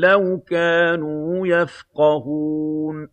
لَّوْ كَانُوا يَفْقَهُونَ